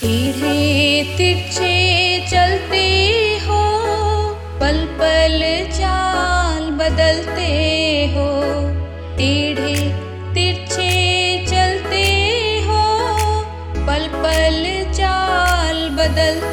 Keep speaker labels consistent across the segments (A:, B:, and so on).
A: टेढ़े तिरछे चलते हो, पल पल चाल बदलते हो। टीढ़े तिरछे चलते हो, पल पल चाल बदलते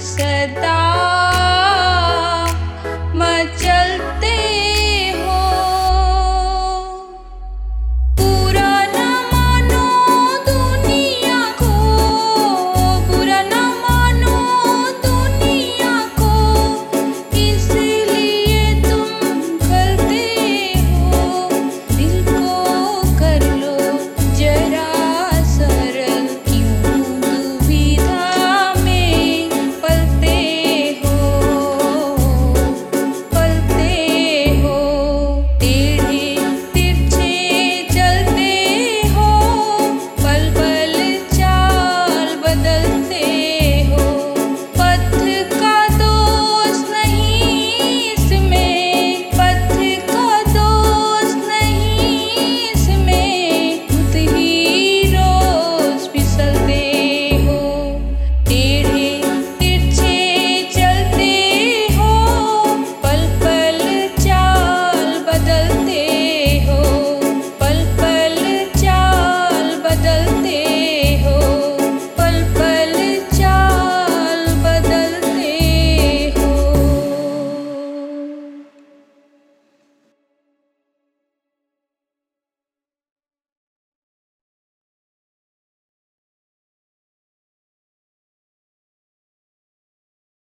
A: said that.